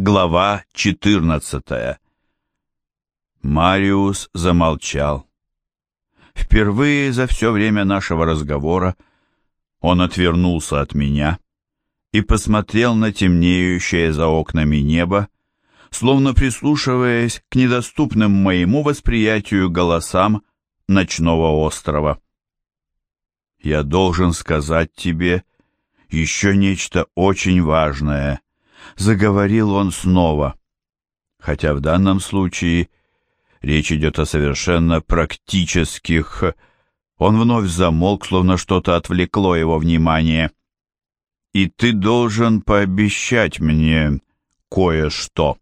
Глава 14 Мариус замолчал. Впервые за все время нашего разговора он отвернулся от меня и посмотрел на темнеющее за окнами небо, словно прислушиваясь к недоступным моему восприятию голосам ночного острова. «Я должен сказать тебе еще нечто очень важное», — заговорил он снова, хотя в данном случае речь идет о совершенно практических... Он вновь замолк, словно что-то отвлекло его внимание. «И ты должен пообещать мне кое-что».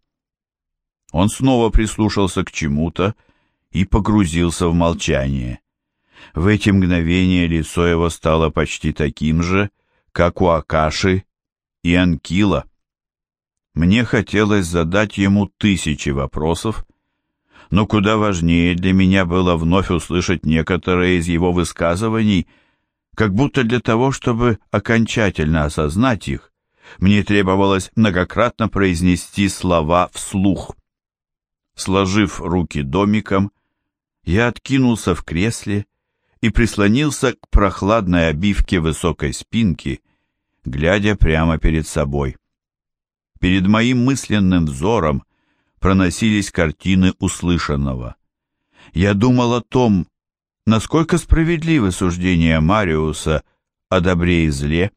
Он снова прислушался к чему-то и погрузился в молчание. В эти мгновения лицо его стало почти таким же, как у Акаши и Анкила. Мне хотелось задать ему тысячи вопросов, но куда важнее для меня было вновь услышать некоторые из его высказываний, как будто для того, чтобы окончательно осознать их, мне требовалось многократно произнести слова вслух. Сложив руки домиком, я откинулся в кресле и прислонился к прохладной обивке высокой спинки, глядя прямо перед собой. Перед моим мысленным взором проносились картины услышанного. Я думал о том, насколько справедливы суждения Мариуса о добре и зле,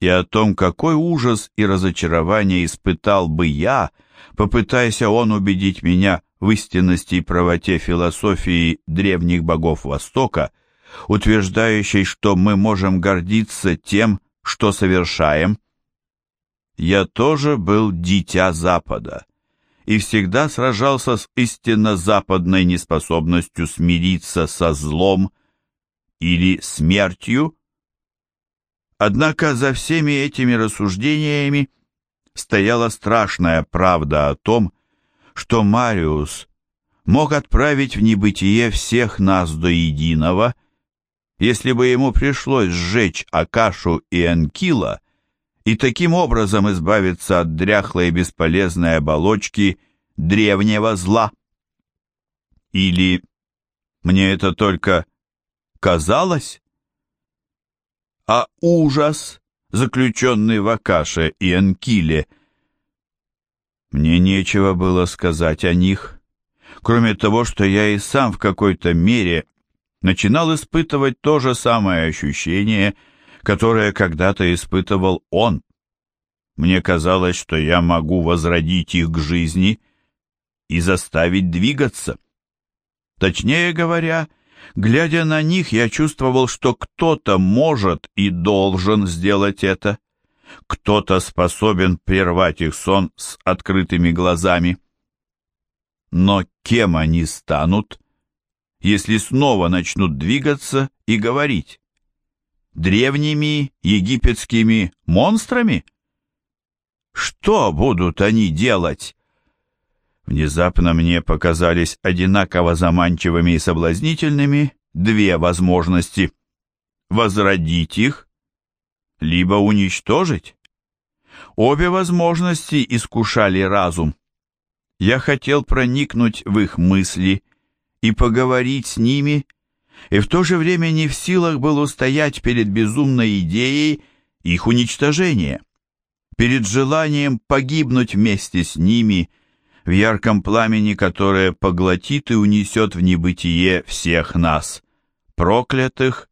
и о том, какой ужас и разочарование испытал бы я, попытаясь он убедить меня в истинности и правоте философии древних богов Востока, утверждающей, что мы можем гордиться тем, что совершаем. Я тоже был дитя Запада и всегда сражался с истинно западной неспособностью смириться со злом или смертью. Однако за всеми этими рассуждениями стояла страшная правда о том, что Мариус мог отправить в небытие всех нас до единого, если бы ему пришлось сжечь Акашу и Энкила и таким образом избавиться от дряхлой и бесполезной оболочки древнего зла. Или мне это только казалось? А ужас, заключенный в Акаше и Энкиле, мне нечего было сказать о них, кроме того, что я и сам в какой-то мере начинал испытывать то же самое ощущение, которое когда-то испытывал он. Мне казалось, что я могу возродить их к жизни и заставить двигаться. Точнее говоря, глядя на них, я чувствовал, что кто-то может и должен сделать это. Кто-то способен прервать их сон с открытыми глазами. Но кем они станут, если снова начнут двигаться и говорить? Древними египетскими монстрами? Что будут они делать? Внезапно мне показались одинаково заманчивыми и соблазнительными две возможности. Возродить их либо уничтожить. Обе возможности искушали разум. Я хотел проникнуть в их мысли и поговорить с ними, и в то же время не в силах был устоять перед безумной идеей их уничтожения, перед желанием погибнуть вместе с ними в ярком пламени, которое поглотит и унесет в небытие всех нас, проклятых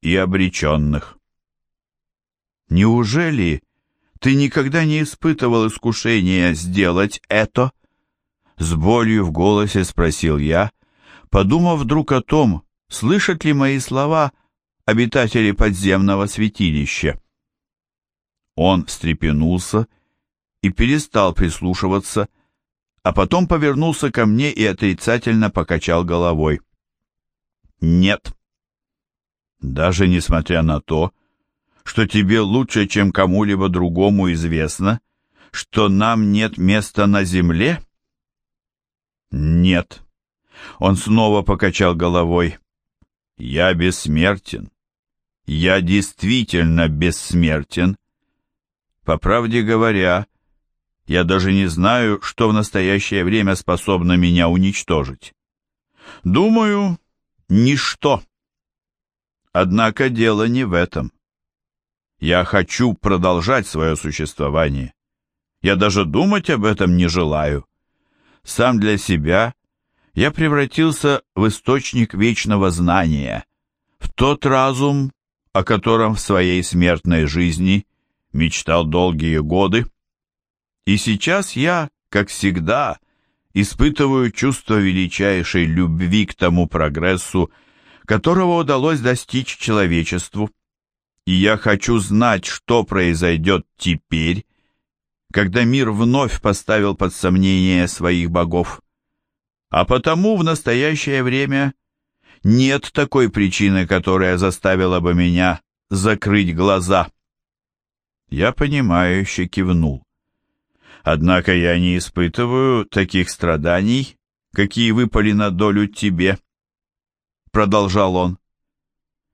и обреченных. Неужели ты никогда не испытывал искушения сделать это? С болью в голосе спросил я, подумав вдруг о том, слышат ли мои слова обитатели подземного святилища. Он встрепенулся и перестал прислушиваться, а потом повернулся ко мне и отрицательно покачал головой. «Нет». Даже несмотря на то, что тебе лучше, чем кому-либо другому известно, что нам нет места на земле? Нет. Он снова покачал головой. Я бессмертен. Я действительно бессмертен. По правде говоря, Я даже не знаю, что в настоящее время способно меня уничтожить. Думаю, ничто. Однако дело не в этом. Я хочу продолжать свое существование. Я даже думать об этом не желаю. Сам для себя я превратился в источник вечного знания, в тот разум, о котором в своей смертной жизни мечтал долгие годы. И сейчас я, как всегда, испытываю чувство величайшей любви к тому прогрессу, которого удалось достичь человечеству. И я хочу знать, что произойдет теперь, когда мир вновь поставил под сомнение своих богов. А потому в настоящее время нет такой причины, которая заставила бы меня закрыть глаза. Я понимающе кивнул. Однако я не испытываю таких страданий, какие выпали на долю тебе, продолжал он.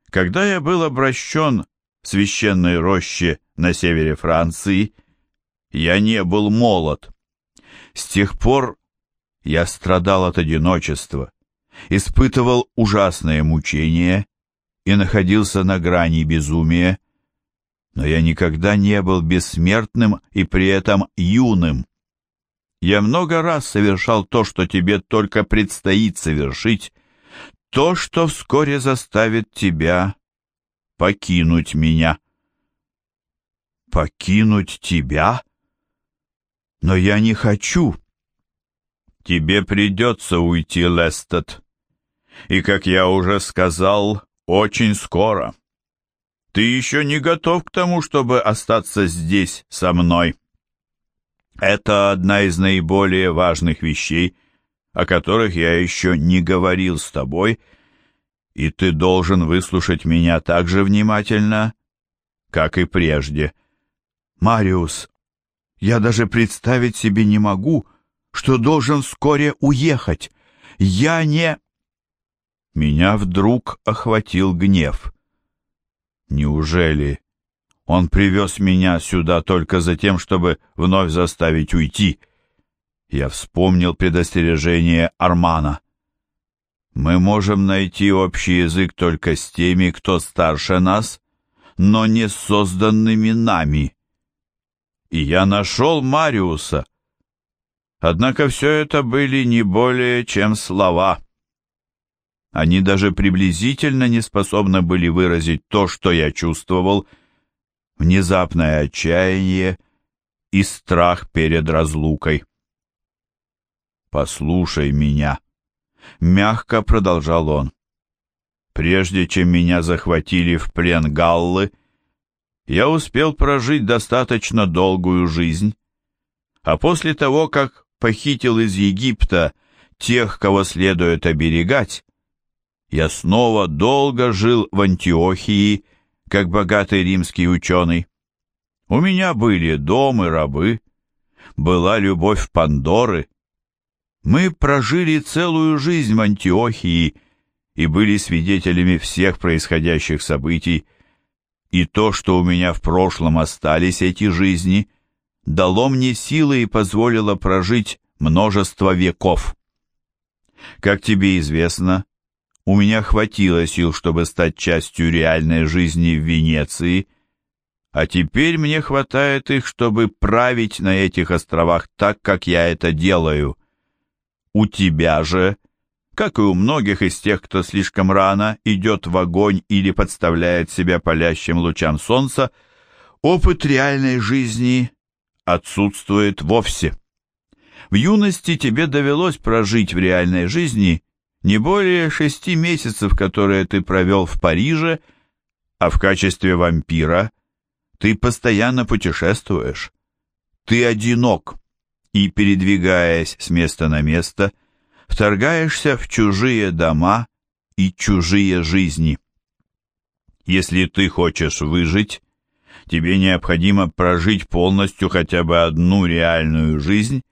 Когда я был обращен в священной роще на севере Франции, я не был молод. С тех пор я страдал от одиночества, испытывал ужасные мучения и находился на грани безумия, но я никогда не был бессмертным и при этом юным. Я много раз совершал то, что тебе только предстоит совершить, то, что вскоре заставит тебя покинуть меня. Покинуть тебя? Но я не хочу. Тебе придется уйти, Лестед. И, как я уже сказал, очень скоро. Ты еще не готов к тому, чтобы остаться здесь со мной. Это одна из наиболее важных вещей, о которых я еще не говорил с тобой, и ты должен выслушать меня так же внимательно, как и прежде. Мариус, я даже представить себе не могу, что должен вскоре уехать. Я не... Меня вдруг охватил гнев. Неужели он привез меня сюда только за тем, чтобы вновь заставить уйти? Я вспомнил предостережение Армана. Мы можем найти общий язык только с теми, кто старше нас, но не созданными нами. И я нашел Мариуса. Однако все это были не более чем слова. Они даже приблизительно не способны были выразить то, что я чувствовал, внезапное отчаяние и страх перед разлукой. «Послушай меня», — мягко продолжал он. «Прежде чем меня захватили в плен галлы, я успел прожить достаточно долгую жизнь, а после того, как похитил из Египта тех, кого следует оберегать, я снова долго жил в Антиохии, как богатый римский ученый. У меня были дом и рабы, была любовь Пандоры. Мы прожили целую жизнь в Антиохии и были свидетелями всех происходящих событий, и то, что у меня в прошлом остались эти жизни, дало мне силы и позволило прожить множество веков. Как тебе известно, у меня хватило сил, чтобы стать частью реальной жизни в Венеции, а теперь мне хватает их, чтобы править на этих островах так, как я это делаю. У тебя же, как и у многих из тех, кто слишком рано идет в огонь или подставляет себя палящим лучам солнца, опыт реальной жизни отсутствует вовсе. В юности тебе довелось прожить в реальной жизни не более шести месяцев, которые ты провел в Париже, а в качестве вампира ты постоянно путешествуешь. Ты одинок и, передвигаясь с места на место, вторгаешься в чужие дома и чужие жизни. Если ты хочешь выжить, тебе необходимо прожить полностью хотя бы одну реальную жизнь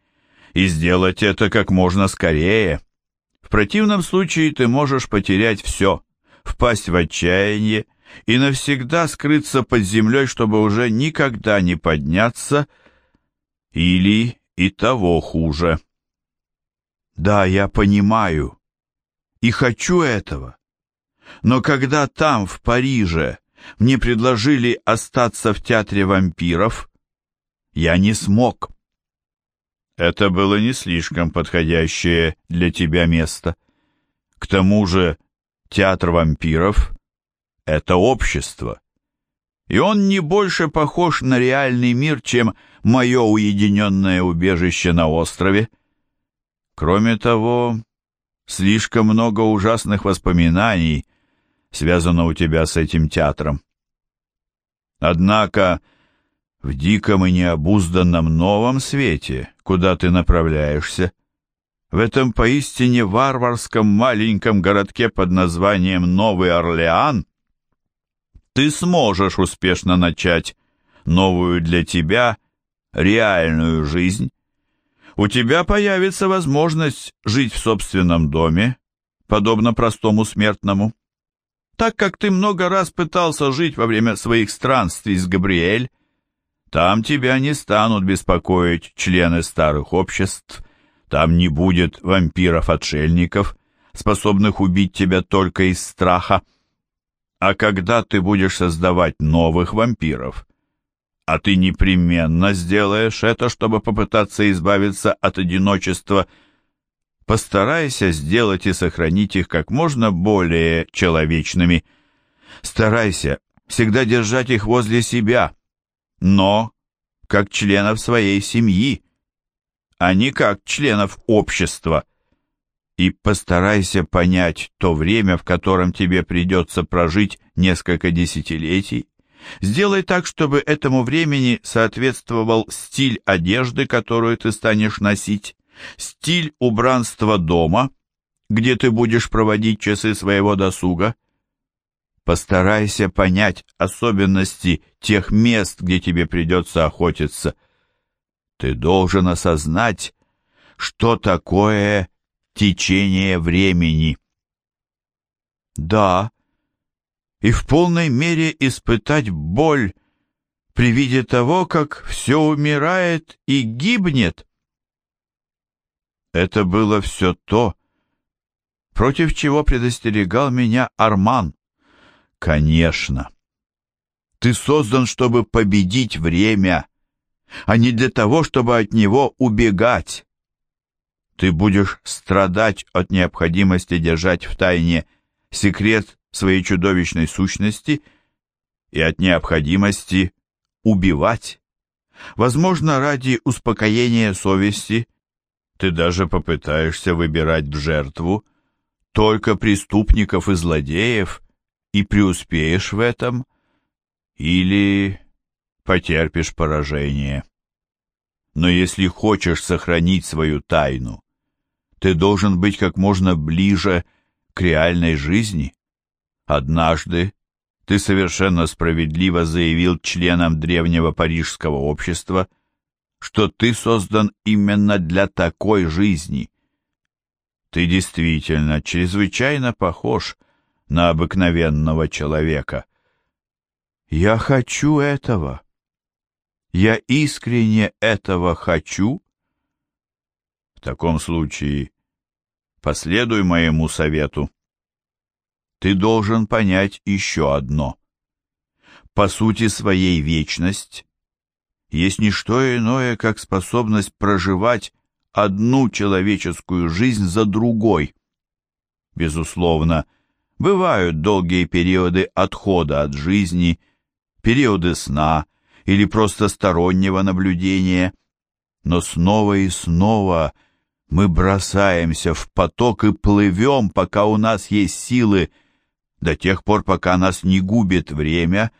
и сделать это как можно скорее. В противном случае ты можешь потерять все, впасть в отчаяние и навсегда скрыться под землей, чтобы уже никогда не подняться, Или и того хуже. Да, я понимаю и хочу этого. Но когда там, в Париже, мне предложили остаться в театре вампиров, я не смог. Это было не слишком подходящее для тебя место. К тому же театр вампиров — это общество. И он не больше похож на реальный мир, чем мое уединенное убежище на острове. Кроме того, слишком много ужасных воспоминаний связано у тебя с этим театром. Однако в диком и необузданном новом свете, куда ты направляешься, в этом поистине варварском маленьком городке под названием Новый Орлеан, ты сможешь успешно начать новую для тебя реальную жизнь. У тебя появится возможность жить в собственном доме, подобно простому смертному. Так как ты много раз пытался жить во время своих странствий с Габриэль, там тебя не станут беспокоить члены старых обществ, там не будет вампиров-отшельников, способных убить тебя только из страха. А когда ты будешь создавать новых вампиров, а ты непременно сделаешь это, чтобы попытаться избавиться от одиночества, постарайся сделать и сохранить их как можно более человечными. Старайся всегда держать их возле себя, но как членов своей семьи, а не как членов общества. И постарайся понять то время, в котором тебе придется прожить несколько десятилетий. Сделай так, чтобы этому времени соответствовал стиль одежды, которую ты станешь носить, стиль убранства дома, где ты будешь проводить часы своего досуга, Постарайся понять особенности тех мест, где тебе придется охотиться. Ты должен осознать, что такое течение времени. Да, и в полной мере испытать боль при виде того, как все умирает и гибнет. Это было все то, против чего предостерегал меня Арман. Конечно. Ты создан, чтобы победить время, а не для того, чтобы от него убегать. Ты будешь страдать от необходимости держать в тайне секрет своей чудовищной сущности и от необходимости убивать. Возможно, ради успокоения совести ты даже попытаешься выбирать в жертву только преступников и злодеев, и преуспеешь в этом, или потерпишь поражение. Но если хочешь сохранить свою тайну, ты должен быть как можно ближе к реальной жизни. Однажды ты совершенно справедливо заявил членам древнего парижского общества, что ты создан именно для такой жизни. Ты действительно чрезвычайно похож на обыкновенного человека. Я хочу этого. Я искренне этого хочу. В таком случае последуй моему совету. Ты должен понять еще одно. По сути своей вечность есть не что иное, как способность проживать одну человеческую жизнь за другой. Безусловно, Бывают долгие периоды отхода от жизни, периоды сна или просто стороннего наблюдения, но снова и снова мы бросаемся в поток и плывем, пока у нас есть силы, до тех пор, пока нас не губит время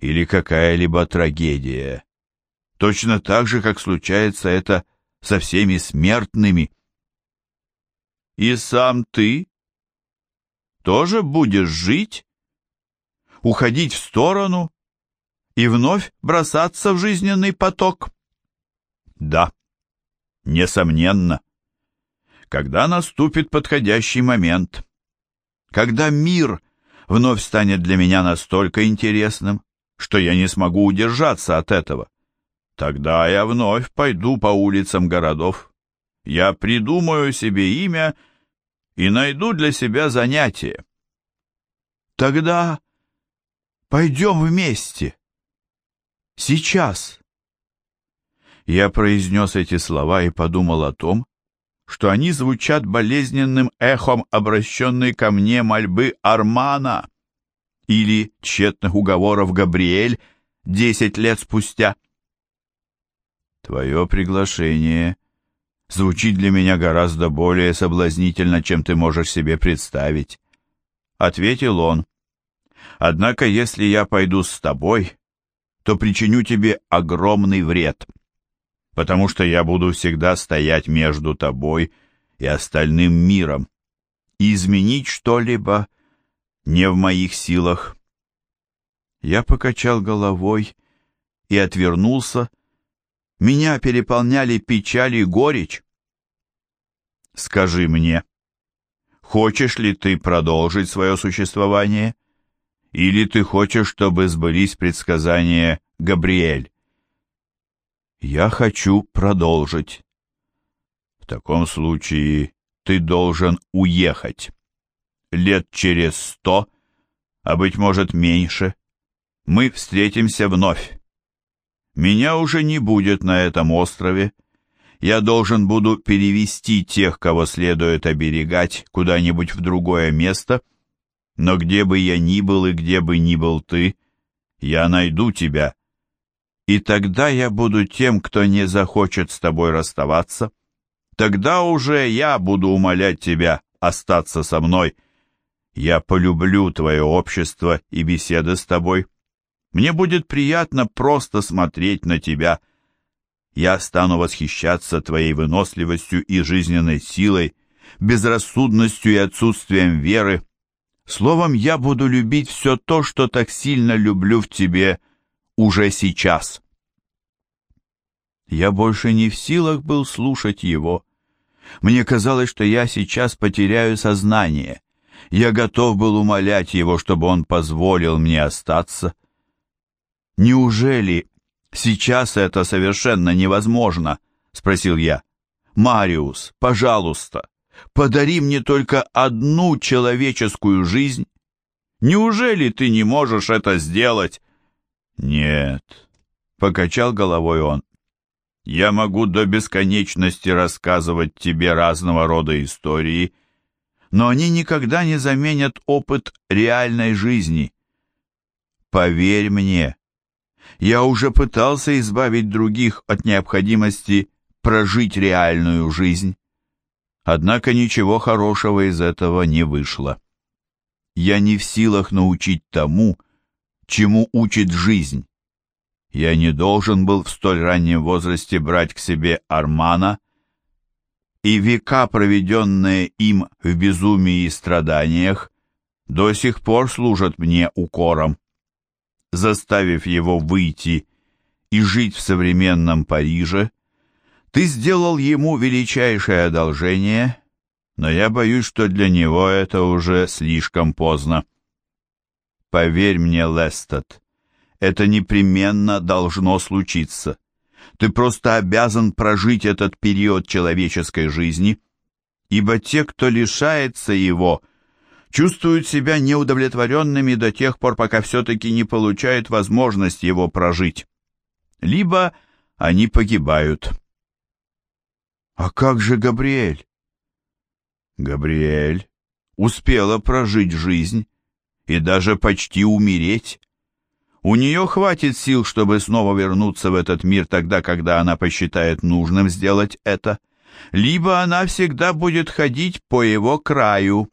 или какая-либо трагедия. Точно так же, как случается это со всеми смертными. И сам ты тоже будешь жить, уходить в сторону и вновь бросаться в жизненный поток? Да, несомненно. Когда наступит подходящий момент, когда мир вновь станет для меня настолько интересным, что я не смогу удержаться от этого, Тогда я вновь пойду по улицам городов. Я придумаю себе имя и найду для себя занятие. Тогда пойдем вместе. Сейчас. Я произнес эти слова и подумал о том, что они звучат болезненным эхом обращенной ко мне мольбы Армана или тщетных уговоров Габриэль десять лет спустя. Твое приглашение звучит для меня гораздо более соблазнительно, чем ты можешь себе представить, — ответил он. Однако, если я пойду с тобой, то причиню тебе огромный вред потому что я буду всегда стоять между тобой и остальным миром. И изменить что-либо не в моих силах. Я покачал головой и отвернулся. Меня переполняли печаль и горечь. Скажи мне, хочешь ли ты продолжить свое существование? Или ты хочешь, чтобы сбылись предсказания Габриэль? Я хочу продолжить. В таком случае ты должен уехать. Лет через сто, а быть может меньше, мы встретимся вновь. Меня уже не будет на этом острове. Я должен буду перевести тех, кого следует оберегать, куда-нибудь в другое место, но где бы я ни был и где бы ни был ты, я найду тебя и тогда я буду тем, кто не захочет с тобой расставаться. Тогда уже я буду умолять тебя остаться со мной. Я полюблю твое общество и беседы с тобой. Мне будет приятно просто смотреть на тебя. Я стану восхищаться твоей выносливостью и жизненной силой, безрассудностью и отсутствием веры. Словом, я буду любить все то, что так сильно люблю в тебе — уже сейчас. Я больше не в силах был слушать его. Мне казалось, что я сейчас потеряю сознание. Я готов был умолять его, чтобы он позволил мне остаться. «Неужели сейчас это совершенно невозможно?» — спросил я. «Мариус, пожалуйста, подари мне только одну человеческую жизнь. Неужели ты не можешь это сделать?» «Нет», — покачал головой он. «Я могу до бесконечности рассказывать тебе разного рода истории, но они никогда не заменят опыт реальной жизни. Поверь мне, я уже пытался избавить других от необходимости прожить реальную жизнь. Однако ничего хорошего из этого не вышло. Я не в силах научить тому, чему учит жизнь. Я не должен был в столь раннем возрасте брать к себе Армана, и века, проведенные им в безумии и страданиях, до сих пор служат мне укором. Заставив его выйти и жить в современном Париже, ты сделал ему величайшее одолжение, но я боюсь, что для него это уже слишком поздно. Поверь мне, Лестед, это непременно должно случиться. Ты просто обязан прожить этот период человеческой жизни, ибо те, кто лишается его, чувствуют себя неудовлетворенными до тех пор, пока все-таки не получают возможность его прожить. Либо они погибают. А как же Габриэль? Габриэль успела прожить жизнь, и даже почти умереть. У нее хватит сил, чтобы снова вернуться в этот мир тогда, когда она посчитает нужным сделать это, либо она всегда будет ходить по его краю.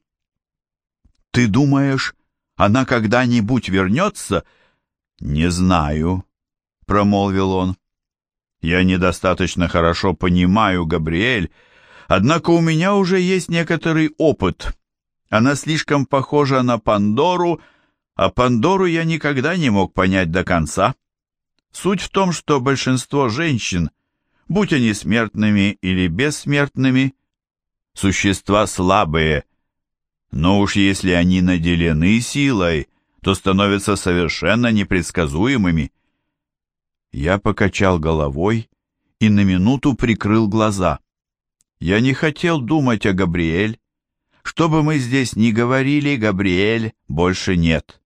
Ты думаешь, она когда-нибудь вернется? Не знаю, промолвил он. Я недостаточно хорошо понимаю Габриэль, однако у меня уже есть некоторый опыт — она слишком похожа на Пандору, а Пандору я никогда не мог понять до конца. Суть в том, что большинство женщин, будь они смертными или бессмертными, существа слабые, но уж если они наделены силой, то становятся совершенно непредсказуемыми. Я покачал головой и на минуту прикрыл глаза. Я не хотел думать о Габриэль. Что бы мы здесь ни говорили, Габриэль больше нет.